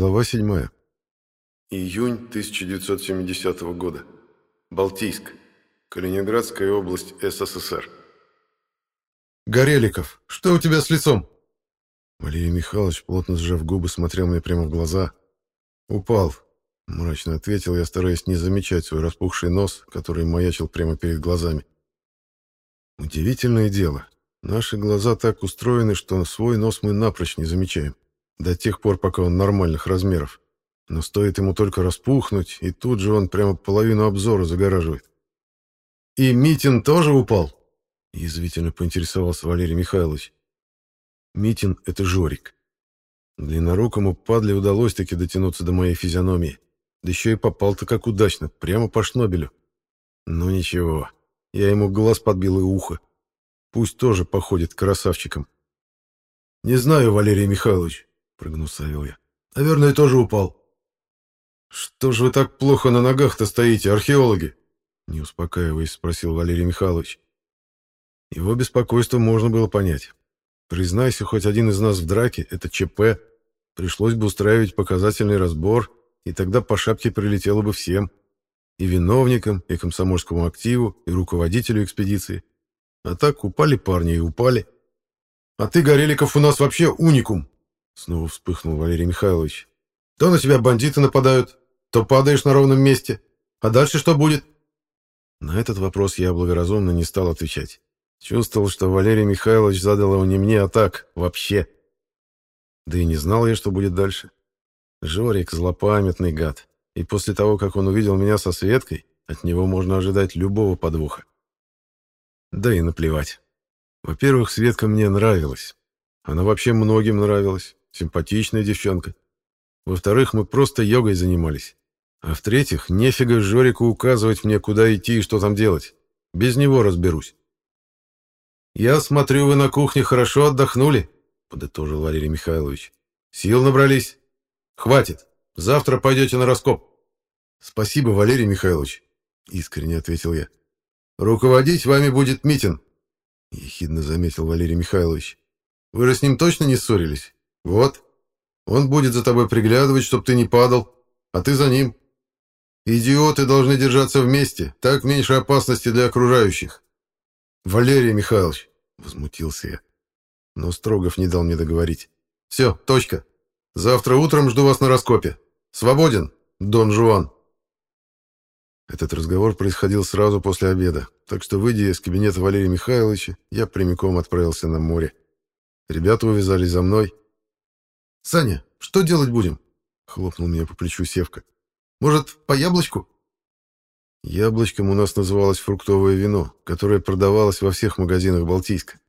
Глава 7. Июнь 1970 года. Балтийск. Калининградская область СССР. «Гореликов, что у тебя с лицом?» Валерий Михайлович, плотно сжав губы, смотрел мне прямо в глаза. «Упал», — мрачно ответил я, стараясь не замечать свой распухший нос, который маячил прямо перед глазами. Удивительное дело. Наши глаза так устроены, что свой нос мы напрочь не замечаем. До тех пор, пока он нормальных размеров. Но стоит ему только распухнуть, и тут же он прямо половину обзора загораживает. «И Митин тоже упал?» — язвительно поинтересовался Валерий Михайлович. Митин — это Жорик. Длиннорукому падле удалось таки дотянуться до моей физиономии. Да еще и попал-то как удачно, прямо по шнобелю. Ну ничего, я ему глаз подбил и ухо. Пусть тоже походит красавчиком. «Не знаю, Валерий Михайлович», — прогнусавил я. «Наверное, тоже упал». «Что же вы так плохо на ногах-то стоите, археологи?» Не успокаиваясь, спросил Валерий Михайлович. Его беспокойство можно было понять. Признайся, хоть один из нас в драке, это ЧП, пришлось бы устраивать показательный разбор, и тогда по шапке прилетело бы всем. И виновникам, и комсомольскому активу, и руководителю экспедиции. А так упали парни и упали. «А ты, Гореликов, у нас вообще уникум!» Снова вспыхнул Валерий Михайлович. «То на тебя бандиты нападают, то падаешь на ровном месте. А дальше что будет?» На этот вопрос я благоразумно не стал отвечать. Чувствовал, что Валерий Михайлович задал его не мне, а так, вообще. Да и не знал я, что будет дальше. Жорик — злопамятный гад, и после того, как он увидел меня со Светкой, от него можно ожидать любого подвоха. Да и наплевать. Во-первых, Светка мне нравилась. Она вообще многим нравилась. Симпатичная девчонка. Во-вторых, мы просто йогой занимались. А в-третьих, нефига Жорику указывать мне, куда идти и что там делать. Без него разберусь. «Я смотрю, вы на кухне хорошо отдохнули», — подытожил Валерий Михайлович. «Сил набрались? Хватит. Завтра пойдете на раскоп». «Спасибо, Валерий Михайлович», — искренне ответил я. «Руководить вами будет Митин», — ехидно заметил Валерий Михайлович. «Вы же с ним точно не ссорились? Вот. Он будет за тобой приглядывать, чтоб ты не падал, а ты за ним. Идиоты должны держаться вместе, так меньше опасности для окружающих. Валерий Михайлович, возмутился я. Но Строгов не дал мне договорить. Все, точка. Завтра утром жду вас на раскопе. Свободен, Дон Жуан. Этот разговор происходил сразу после обеда, так что, выйдя из кабинета Валерия Михайловича, я прямиком отправился на море. Ребята увязались за мной. «Саня, что делать будем?» — хлопнул меня по плечу Севка. «Может, по яблочку?» Яблочком у нас называлось фруктовое вино, которое продавалось во всех магазинах Балтийска.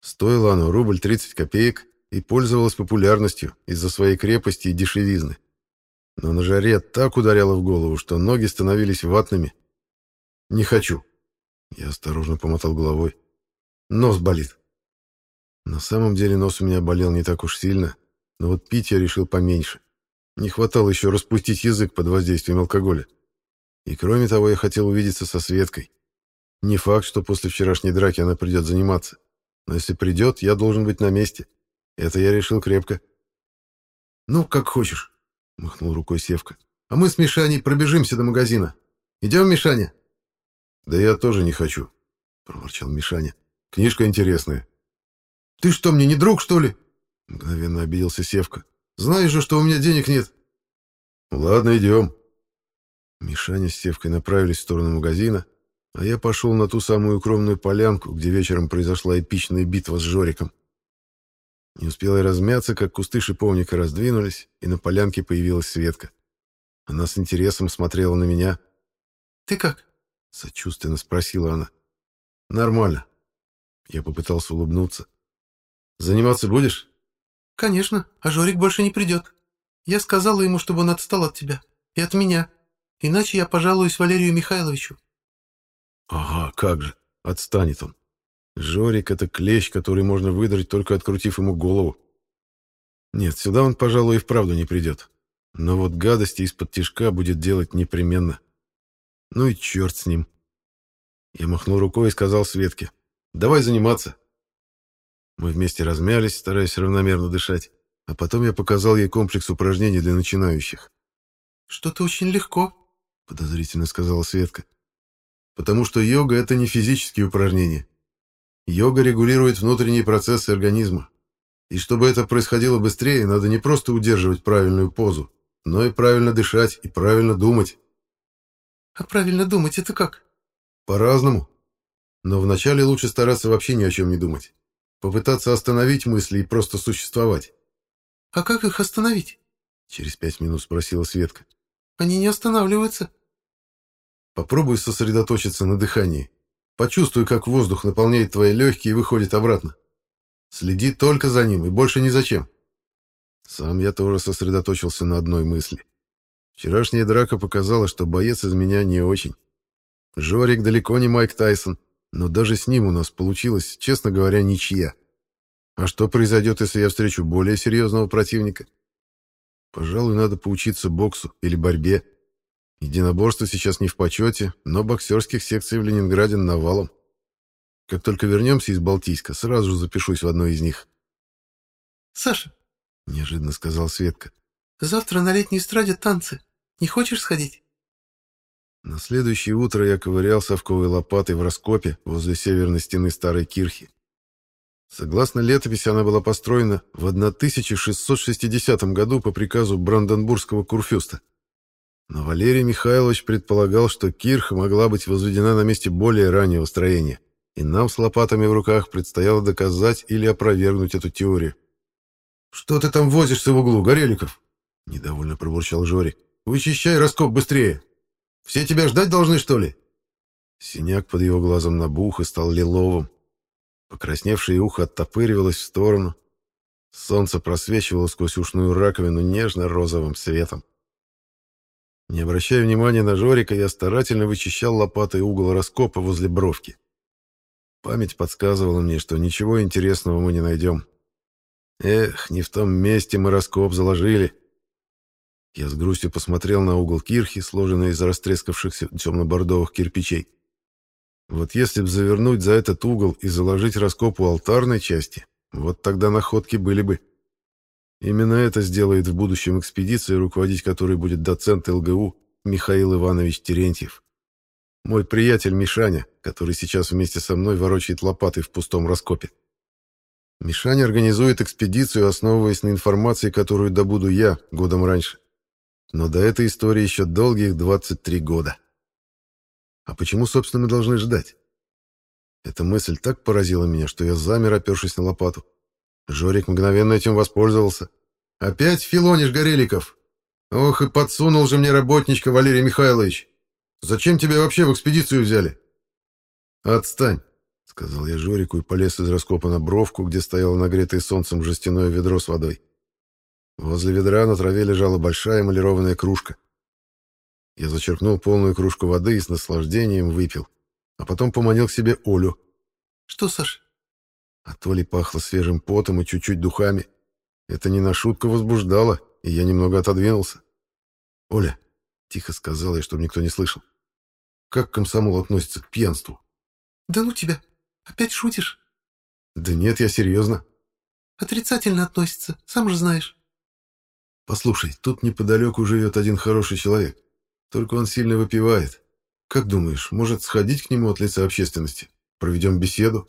Стоило оно рубль 30 копеек и пользовалось популярностью из-за своей крепости и дешевизны. Но на жаре так ударяло в голову, что ноги становились ватными. «Не хочу». Я осторожно помотал головой. «Нос болит». На самом деле нос у меня болел не так уж сильно, но вот пить я решил поменьше. Не хватало еще распустить язык под воздействием алкоголя. И кроме того, я хотел увидеться со Светкой. Не факт, что после вчерашней драки она придет заниматься. Но если придет, я должен быть на месте. Это я решил крепко. «Ну, как хочешь», — махнул рукой Севка. «А мы с Мишаней пробежимся до магазина. Идем, Мишаня?» «Да я тоже не хочу», — проворчал Мишаня. «Книжка интересная». «Ты что, мне не друг, что ли?» — мгновенно обиделся Севка. «Знаешь же, что у меня денег нет». «Ладно, идем», Мишаня с Севкой направились в сторону магазина, а я пошел на ту самую укромную полянку, где вечером произошла эпичная битва с Жориком. Не успел я размяться, как кусты шиповника раздвинулись, и на полянке появилась Светка. Она с интересом смотрела на меня. «Ты как?» — сочувственно спросила она. «Нормально». Я попытался улыбнуться. «Заниматься будешь?» «Конечно, а Жорик больше не придет. Я сказала ему, чтобы он отстал от тебя. И от меня. Иначе я пожалуюсь Валерию Михайловичу. Ага, как же. Отстанет он. Жорик — это клещ, который можно выдрать, только открутив ему голову. Нет, сюда он, пожалуй, и вправду не придет. Но вот гадости из-под тишка будет делать непременно. Ну и черт с ним. Я махнул рукой и сказал Светке. «Давай заниматься». Мы вместе размялись, стараясь равномерно дышать. а потом я показал ей комплекс упражнений для начинающих. «Что-то очень легко», — подозрительно сказала Светка. «Потому что йога — это не физические упражнения. Йога регулирует внутренние процессы организма. И чтобы это происходило быстрее, надо не просто удерживать правильную позу, но и правильно дышать и правильно думать. А правильно думать это как? По-разному. Но вначале лучше стараться вообще ни о чем не думать. Попытаться остановить мысли и просто существовать. А как их остановить? Через пять минут спросила Светка. Они не останавливаются. Попробуй сосредоточиться на дыхании. Почувствуй, как воздух наполняет твои легкие и выходит обратно. Следи только за ним и больше ни зачем. Сам я тоже сосредоточился на одной мысли. Вчерашняя драка показала, что боец из меня не очень. Жорик далеко не Майк Тайсон, но даже с ним у нас получилось, честно говоря, ничья. А что произойдет, если я встречу более серьезного противника? Пожалуй, надо поучиться боксу или борьбе. Единоборство сейчас не в почете, но боксерских секций в Ленинграде навалом. Как только вернемся из Балтийска, сразу же запишусь в одной из них. «Саша», — неожиданно сказал Светка, — «завтра на летней эстраде танцы. Не хочешь сходить?» На следующее утро я ковырял совковой лопатой в раскопе возле северной стены старой кирхи. Согласно летописи, она была построена в 1660 году по приказу Бранденбургского курфюста. Но Валерий Михайлович предполагал, что кирха могла быть возведена на месте более раннего строения и нам с лопатами в руках предстояло доказать или опровергнуть эту теорию. «Что ты там возишься в углу, Гореликов?» — недовольно пробурчал Жорик. «Вычищай раскоп быстрее! Все тебя ждать должны, что ли?» Синяк под его глазом набух и стал лиловым. Покрасневшее ухо оттопыривалось в сторону. Солнце просвечивало сквозь ушную раковину нежно-розовым светом. Не обращая внимания на Жорика, я старательно вычищал лопатой угол раскопа возле бровки. Память подсказывала мне, что ничего интересного мы не найдем. Эх, не в том месте мы раскоп заложили. Я с грустью посмотрел на угол кирхи, сложенный из растрескавшихся темно-бордовых кирпичей. Вот если б завернуть за этот угол и заложить раскоп у алтарной части, вот тогда находки были бы. Именно это сделает в будущем экспедиции, руководить которой будет доцент ЛГУ Михаил Иванович Терентьев. Мой приятель Мишаня, который сейчас вместе со мной ворочает лопатой в пустом раскопе. Мишаня организует экспедицию, основываясь на информации, которую добуду я годом раньше. Но до этой истории еще долгих 23 года. А почему, собственно, мы должны ждать? Эта мысль так поразила меня, что я замер, опершись на лопату. Жорик мгновенно этим воспользовался. «Опять филонишь, Гореликов? Ох, и подсунул же мне работничка Валерий Михайлович!» Зачем тебя вообще в экспедицию взяли?» «Отстань», — сказал я Жорику и полез из раскопа на бровку, где стояло нагретое солнцем жестяное ведро с водой. Возле ведра на траве лежала большая эмалированная кружка. Я зачерпнул полную кружку воды и с наслаждением выпил, а потом поманил к себе Олю. «Что, Саш?» От Оли пахло свежим потом и чуть-чуть духами. Это не на шутку возбуждало, и я немного отодвинулся. «Оля, — тихо сказал я, чтобы никто не слышал. «Как комсомол относится к пьянству?» «Да ну тебя! Опять шутишь?» «Да нет, я серьезно». «Отрицательно относится, сам же знаешь». «Послушай, тут неподалеку живет один хороший человек. Только он сильно выпивает. Как думаешь, может сходить к нему от лица общественности? Проведем беседу?»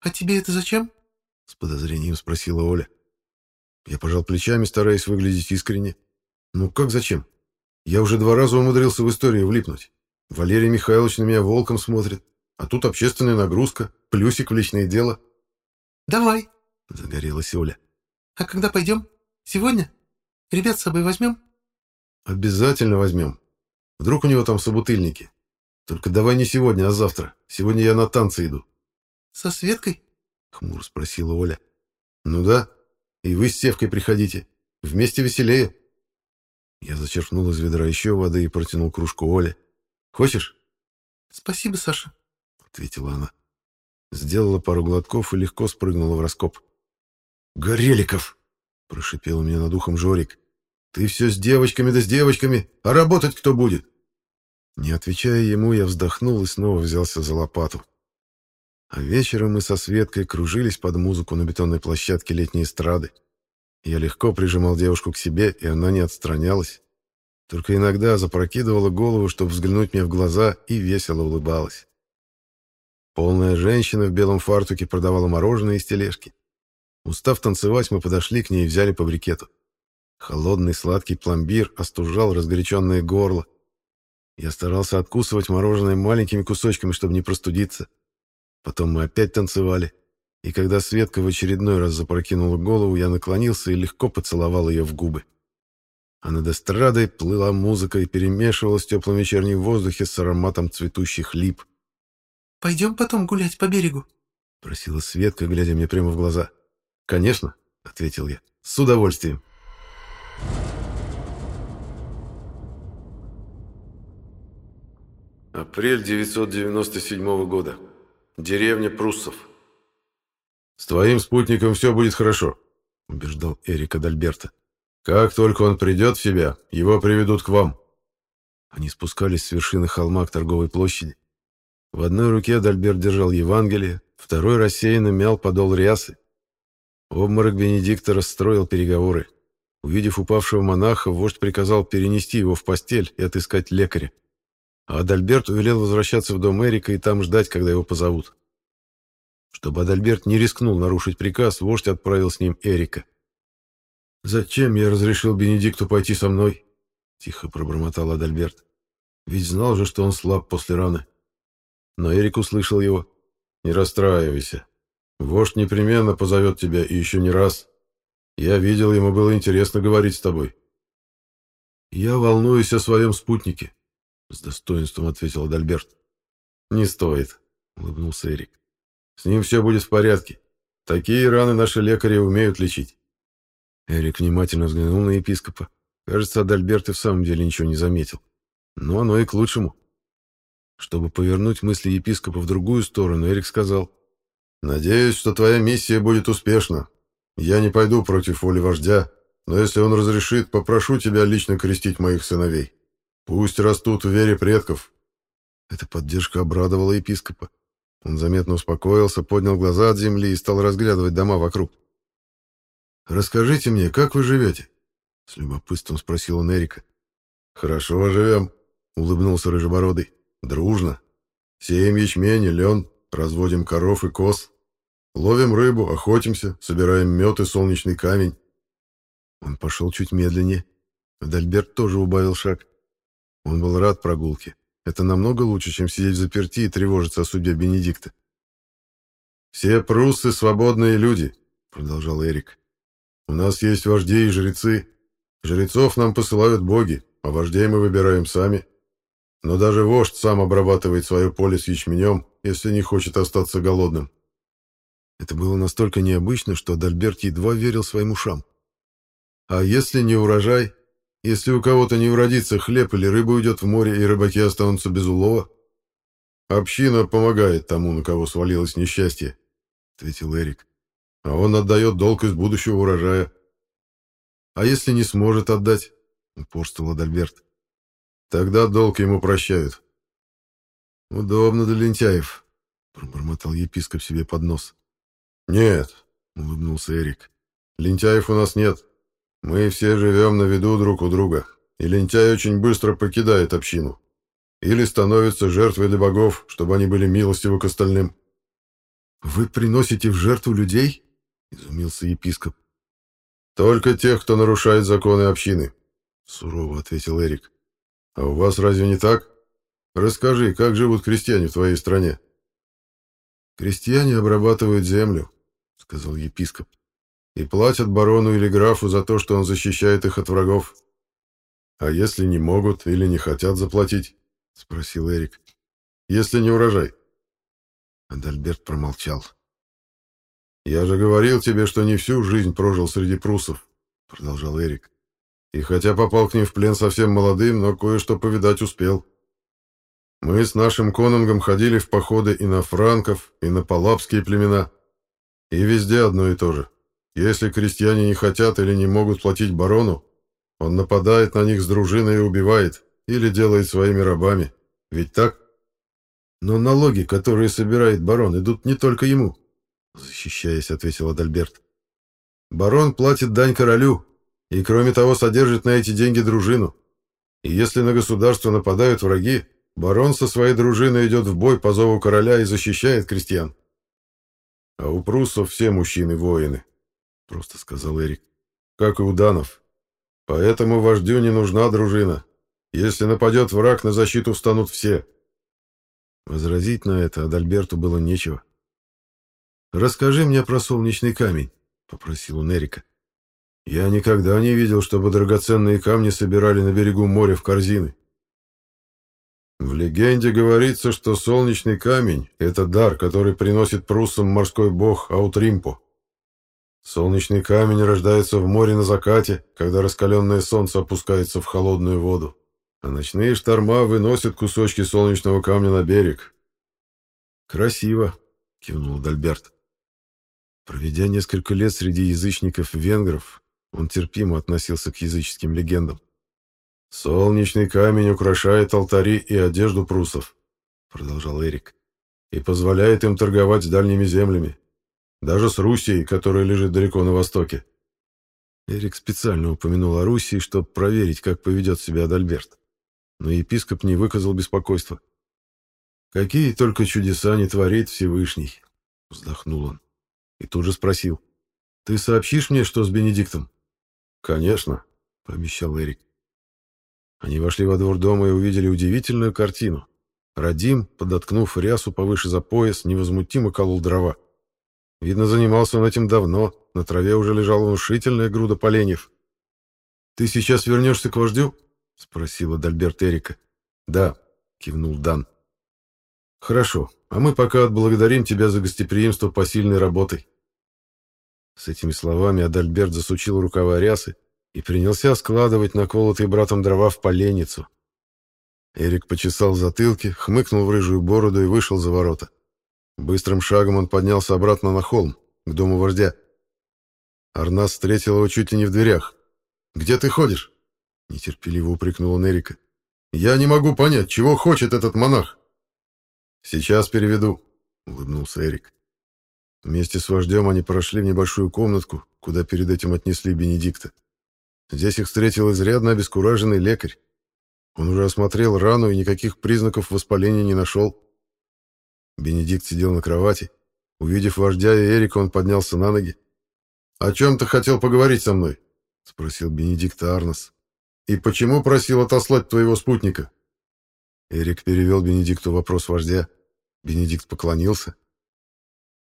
«А тебе это зачем?» — с подозрением спросила Оля. Я пожал плечами, стараясь выглядеть искренне. «Ну как зачем? Я уже два раза умудрился в историю влипнуть. Валерий Михайлович на меня волком смотрит. А тут общественная нагрузка, плюсик в личное дело. «Давай», — загорелась Оля. «А когда пойдем? Сегодня? Ребят с собой возьмем?» «Обязательно возьмем. Вдруг у него там собутыльники. Только давай не сегодня, а завтра. Сегодня я на танцы иду». «Со Светкой?» — хмуро спросила Оля. «Ну да. И вы с Севкой приходите. Вместе веселее». Я зачерпнул из ведра еще воды и протянул кружку Оле. «Хочешь?» «Спасибо, Саша», — ответила она. Сделала пару глотков и легко спрыгнула в раскоп. «Гореликов!» — прошипел у меня над ухом Жорик. «Ты все с девочками да с девочками, а работать кто будет?» Не отвечая ему, я вздохнул и снова взялся за лопату. А вечером мы со Светкой кружились под музыку на бетонной площадке летней эстрады. Я легко прижимал девушку к себе, и она не отстранялась. Только иногда запрокидывала голову, чтобы взглянуть мне в глаза, и весело улыбалась. Полная женщина в белом фартуке продавала мороженое из тележки. Устав танцевать, мы подошли к ней и взяли по брикету. Холодный сладкий пломбир остужал разгоряченное горло. Я старался откусывать мороженое маленькими кусочками, чтобы не простудиться. Потом мы опять танцевали, и когда Светка в очередной раз запрокинула голову, я наклонился и легко поцеловал ее в губы. А над эстрадой плыла музыка и перемешивалась в теплом вечернем воздухе с ароматом цветущих лип. «Пойдем потом гулять по берегу?» — просила Светка, глядя мне прямо в глаза. «Конечно», — ответил я, — «с удовольствием». Апрель 997 года. Деревня Пруссов. «С твоим спутником все будет хорошо», — убеждал Эрик Адальберта. «Как только он придет в себя, его приведут к вам». Они спускались с вершины холма к торговой площади. В одной руке Адальберт держал Евангелие, второй рассеянно мял подол рясы. Обморок Бенедикта расстроил переговоры. Увидев упавшего монаха, вождь приказал перенести его в постель и отыскать лекаря. А Адальберт велел возвращаться в дом Эрика и там ждать, когда его позовут. Чтобы Адальберт не рискнул нарушить приказ, вождь отправил с ним Эрика. «Зачем я разрешил Бенедикту пойти со мной?» — тихо пробормотал Адальберт. «Ведь знал же, что он слаб после раны». Но Эрик услышал его. «Не расстраивайся. Вождь непременно позовет тебя и еще не раз. Я видел, ему было интересно говорить с тобой». «Я волнуюсь о своем спутнике», — с достоинством ответил Адальберт. «Не стоит», — улыбнулся Эрик. «С ним все будет в порядке. Такие раны наши лекари умеют лечить». Эрик внимательно взглянул на епископа. Кажется, Адальберт и в самом деле ничего не заметил. Но оно и к лучшему. Чтобы повернуть мысли епископа в другую сторону, Эрик сказал. «Надеюсь, что твоя миссия будет успешна. Я не пойду против воли вождя, но если он разрешит, попрошу тебя лично крестить моих сыновей. Пусть растут в вере предков». Эта поддержка обрадовала епископа. Он заметно успокоился, поднял глаза от земли и стал разглядывать дома вокруг. «Расскажите мне, как вы живете?» — с любопытством спросил он Эрика. «Хорошо живем», — улыбнулся Рыжебородый. «Дружно. Сеем ячмень и лен, разводим коров и коз, ловим рыбу, охотимся, собираем мед и солнечный камень». Он пошел чуть медленнее. Дальберт тоже убавил шаг. Он был рад прогулке. Это намного лучше, чем сидеть в заперти и тревожиться о судьбе Бенедикта. «Все пруссы — свободные люди», — продолжал Эрик. У нас есть вожди и жрецы. Жрецов нам посылают боги, а вождей мы выбираем сами. Но даже вождь сам обрабатывает свое поле с ячменем, если не хочет остаться голодным. Это было настолько необычно, что Дальберт едва верил своим ушам. А если не урожай? Если у кого-то не уродится хлеб или рыба уйдет в море, и рыбаки останутся без улова? Община помогает тому, на кого свалилось несчастье, — ответил Эрик а он отдает долг из будущего урожая. А если не сможет отдать? Упорствовал Адальберт. Тогда долг ему прощают. Удобно для лентяев, пробормотал епископ себе под нос. Нет, улыбнулся Эрик. Лентяев у нас нет. Мы все живем на виду друг у друга, и лентяй очень быстро покидает общину. Или становится жертвой для богов, чтобы они были милостивы к остальным. «Вы приносите в жертву людей?» изумился епископ. Только тех, кто нарушает законы общины, сурово ответил Эрик. А у вас разве не так? Расскажи, как живут крестьяне в твоей стране? Крестьяне обрабатывают землю, сказал епископ, и платят барону или графу за то, что он защищает их от врагов. А если не могут или не хотят заплатить? спросил Эрик. Если не урожай. Адальберт промолчал. «Я же говорил тебе, что не всю жизнь прожил среди прусов», — продолжал Эрик. «И хотя попал к ним в плен совсем молодым, но кое-что повидать успел. Мы с нашим конунгом ходили в походы и на франков, и на палапские племена. И везде одно и то же. Если крестьяне не хотят или не могут платить барону, он нападает на них с дружиной и убивает, или делает своими рабами. Ведь так? Но налоги, которые собирает барон, идут не только ему, защищаясь, ответил Адальберт. Барон платит дань королю, и кроме того содержит на эти деньги дружину. И если на государство нападают враги, барон со своей дружиной идет в бой по зову короля и защищает крестьян. А у пруссов все мужчины воины, просто сказал Эрик, как и у данов. Поэтому вождю не нужна дружина. Если нападет враг, на защиту встанут все. Возразить на это Адальберту было нечего. «Расскажи мне про солнечный камень», — попросил он Эрика. «Я никогда не видел, чтобы драгоценные камни собирали на берегу моря в корзины». В легенде говорится, что солнечный камень — это дар, который приносит пруссам морской бог Аутримпо. Солнечный камень рождается в море на закате, когда раскаленное солнце опускается в холодную воду, а ночные шторма выносят кусочки солнечного камня на берег. «Красиво», — кивнул Дальберт. Проведя несколько лет среди язычников-венгров, он терпимо относился к языческим легендам. «Солнечный камень украшает алтари и одежду прусов», — продолжал Эрик, «и позволяет им торговать с дальними землями, даже с Русией, которая лежит далеко на востоке». Эрик специально упомянул о Руси, чтобы проверить, как поведет себя Адальберт. Но епископ не выказал беспокойства. «Какие только чудеса не творит Всевышний!» — вздохнул он. И тут же спросил. «Ты сообщишь мне, что с Бенедиктом?» «Конечно», — пообещал Эрик. Они вошли во двор дома и увидели удивительную картину. Радим, подоткнув рясу повыше за пояс, невозмутимо колол дрова. Видно, занимался он этим давно, на траве уже лежала внушительная груда поленьев. «Ты сейчас вернешься к вождю?» — спросила Дальберт Эрика. «Да», — кивнул Дан. «Хорошо, а мы пока отблагодарим тебя за гостеприимство посильной работой». С этими словами Адальберт засучил рукава рясы и принялся складывать наколотые братом дрова в поленницу. Эрик почесал затылки, хмыкнул в рыжую бороду и вышел за ворота. Быстрым шагом он поднялся обратно на холм, к дому вождя. Арнас встретил его чуть ли не в дверях. «Где ты ходишь?» — нетерпеливо упрекнул он Эрика. «Я не могу понять, чего хочет этот монах?» «Сейчас переведу», — улыбнулся Эрик. Вместе с вождем они прошли в небольшую комнатку, куда перед этим отнесли Бенедикта. Здесь их встретил изрядно обескураженный лекарь. Он уже осмотрел рану и никаких признаков воспаления не нашел. Бенедикт сидел на кровати. Увидев вождя и Эрика, он поднялся на ноги. «О чем ты хотел поговорить со мной?» — спросил Бенедикт Арнос. «И почему просил отослать твоего спутника?» Эрик перевел Бенедикту вопрос вождя. Бенедикт поклонился.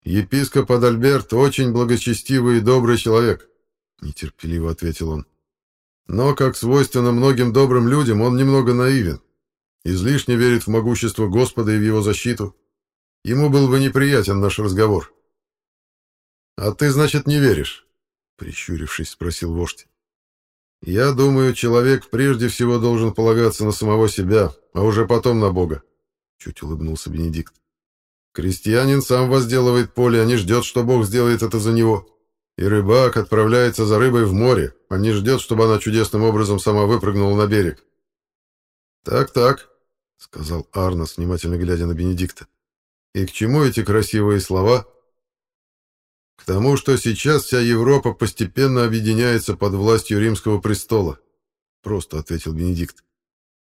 «Епископ Адальберт очень благочестивый и добрый человек», — нетерпеливо ответил он. «Но, как свойственно многим добрым людям, он немного наивен. Излишне верит в могущество Господа и в его защиту. Ему был бы неприятен наш разговор». «А ты, значит, не веришь?» — прищурившись, спросил вождь. «Я думаю, человек прежде всего должен полагаться на самого себя, а уже потом на Бога», — чуть улыбнулся Бенедикт. Крестьянин сам возделывает поле, а не ждет, что Бог сделает это за него. И рыбак отправляется за рыбой в море, а не ждет, чтобы она чудесным образом сама выпрыгнула на берег. «Так-так», — сказал Арнос, внимательно глядя на Бенедикта. «И к чему эти красивые слова?» «К тому, что сейчас вся Европа постепенно объединяется под властью римского престола», — просто ответил Бенедикт.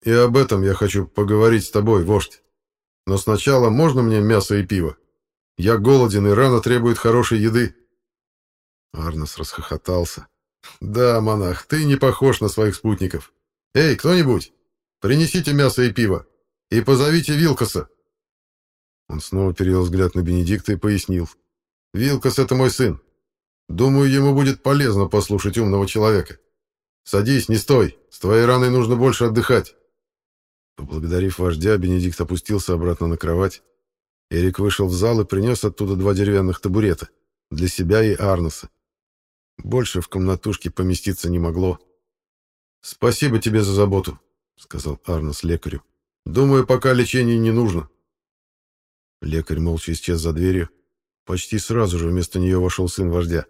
«И об этом я хочу поговорить с тобой, вождь». Но сначала можно мне мясо и пиво? Я голоден, и рана требует хорошей еды». Арнос расхохотался. «Да, монах, ты не похож на своих спутников. Эй, кто-нибудь, принесите мясо и пиво. И позовите Вилкоса». Он снова перевел взгляд на Бенедикта и пояснил. «Вилкос — это мой сын. Думаю, ему будет полезно послушать умного человека. Садись, не стой. С твоей раной нужно больше отдыхать. Поблагодарив вождя, Бенедикт опустился обратно на кровать. Эрик вышел в зал и принес оттуда два деревянных табурета. Для себя и Арнеса. Больше в комнатушке поместиться не могло. «Спасибо тебе за заботу», — сказал Арнес лекарю. «Думаю, пока лечение не нужно». Лекарь молча исчез за дверью. Почти сразу же вместо нее вошел сын вождя.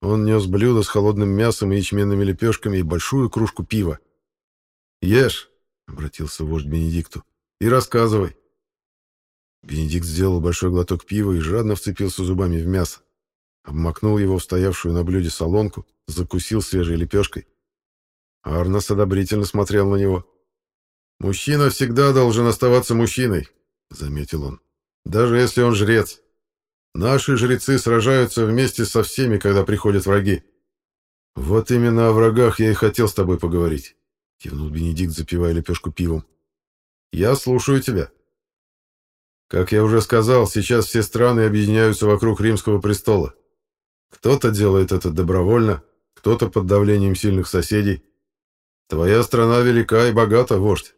Он нес блюдо с холодным мясом и ячменными лепешками и большую кружку пива. «Ешь», — обратился вождь Бенедикту. «И рассказывай». Бенедикт сделал большой глоток пива и жадно вцепился зубами в мясо. обмакнул его в стоявшую на блюде солонку, закусил свежей лепешкой. Арнос одобрительно смотрел на него. «Мужчина всегда должен оставаться мужчиной», — заметил он, — «даже если он жрец. Наши жрецы сражаются вместе со всеми, когда приходят враги». «Вот именно о врагах я и хотел с тобой поговорить», — кивнул Бенедикт, запивая лепешку пивом. «Я слушаю тебя». Как я уже сказал, сейчас все страны объединяются вокруг римского престола. Кто-то делает это добровольно, кто-то под давлением сильных соседей. Твоя страна велика и богата, вождь.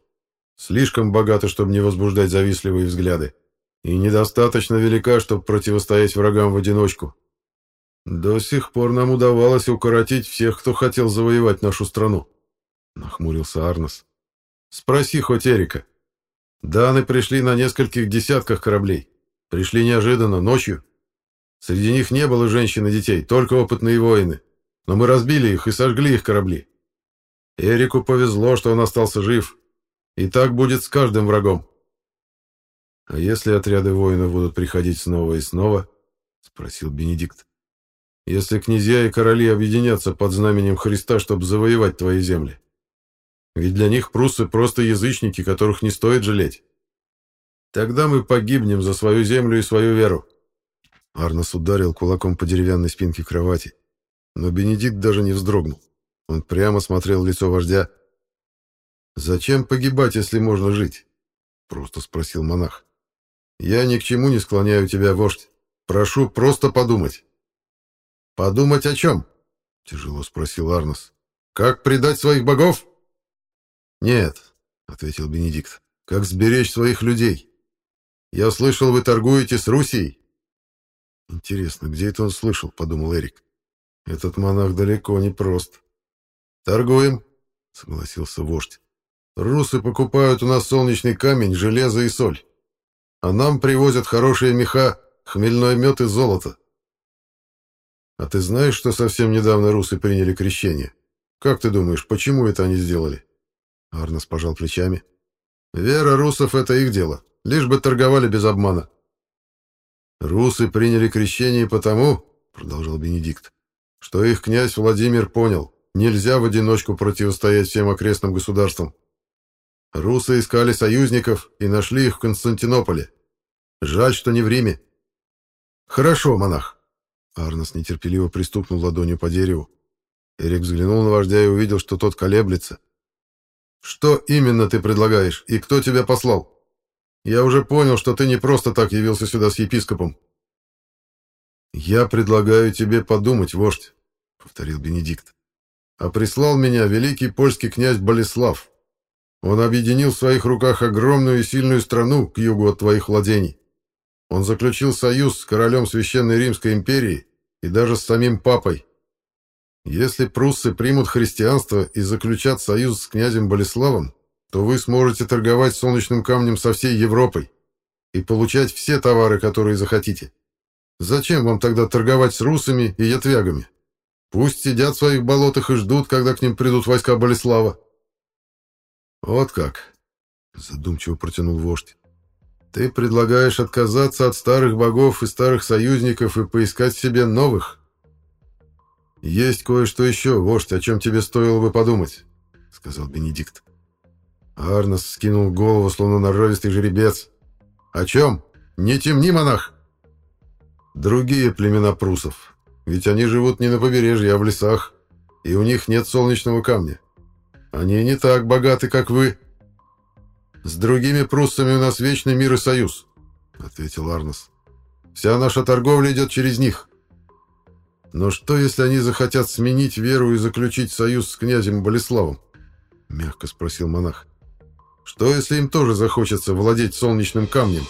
Слишком богата, чтобы не возбуждать завистливые взгляды. И недостаточно велика, чтобы противостоять врагам в одиночку. До сих пор нам удавалось укоротить всех, кто хотел завоевать нашу страну. Нахмурился Арнос. Спроси хоть Эрика. Даны пришли на нескольких десятках кораблей. Пришли неожиданно, ночью. Среди них не было женщин и детей, только опытные воины. Но мы разбили их и сожгли их корабли. Эрику повезло, что он остался жив. И так будет с каждым врагом. А если отряды воинов будут приходить снова и снова? Спросил Бенедикт. Если князья и короли объединятся под знаменем Христа, чтобы завоевать твои земли. Ведь для них пруссы просто язычники, которых не стоит жалеть. Тогда мы погибнем за свою землю и свою веру. Арнос ударил кулаком по деревянной спинке кровати. Но Бенедикт даже не вздрогнул. Он прямо смотрел в лицо вождя. «Зачем погибать, если можно жить?» — просто спросил монах. «Я ни к чему не склоняю тебя, вождь. Прошу просто подумать». «Подумать о чем?» — тяжело спросил Арнос. «Как предать своих богов?» «Нет», — ответил Бенедикт. «Как сберечь своих людей? Я слышал, вы торгуете с Русией?» «Интересно, где это он слышал?» — подумал Эрик. «Этот монах далеко не прост». «Торгуем», — согласился вождь. «Русы покупают у нас солнечный камень, железо и соль. А нам привозят хорошие меха, хмельной мед и золото. А ты знаешь, что совсем недавно русы приняли крещение? Как ты думаешь, почему это они сделали?» Арнос пожал плечами. «Вера русов — это их дело, лишь бы торговали без обмана». «Русы приняли крещение потому, — продолжал Бенедикт, — что их князь Владимир понял, нельзя в одиночку противостоять всем окрестным государствам. Русы искали союзников и нашли их в Константинополе. Жаль, что не в Риме». «Хорошо, монах». Арнос нетерпеливо пристукнул ладонью по дереву. Эрик взглянул на вождя и увидел, что тот колеблется. «Что именно ты предлагаешь и кто тебя послал?» Я уже понял, что ты не просто так явился сюда с епископом. Я предлагаю тебе подумать, вождь, повторил Бенедикт. А прислал меня великий польский князь Болеслав. Он объединил в своих руках огромную и сильную страну к югу от твоих владений. Он заключил союз с королем Священной Римской империи и даже с самим папой. Если пруссы примут христианство и заключат союз с князем Болеславом, то вы сможете торговать солнечным камнем со всей Европой и получать все товары, которые захотите. Зачем вам тогда торговать с русами и ятвягами? Пусть сидят в своих болотах и ждут, когда к ним придут войска Болеслава. Вот как, задумчиво протянул вождь. Ты предлагаешь отказаться от старых богов и старых союзников и поискать себе новых? Есть кое-что еще, вождь, о чем тебе стоило бы подумать, сказал Бенедикт. Арнос скинул голову, словно норовистый жеребец. «О чем? Не темни, монах!» «Другие племена прусов. Ведь они живут не на побережье, а в лесах, и у них нет солнечного камня. Они не так богаты, как вы». «С другими пруссами у нас вечный мир и союз», — ответил Арнос. «Вся наша торговля идет через них». «Но что, если они захотят сменить веру и заключить союз с князем Болеславом?» — мягко спросил монах. Что, если им тоже захочется владеть солнечным камнем?»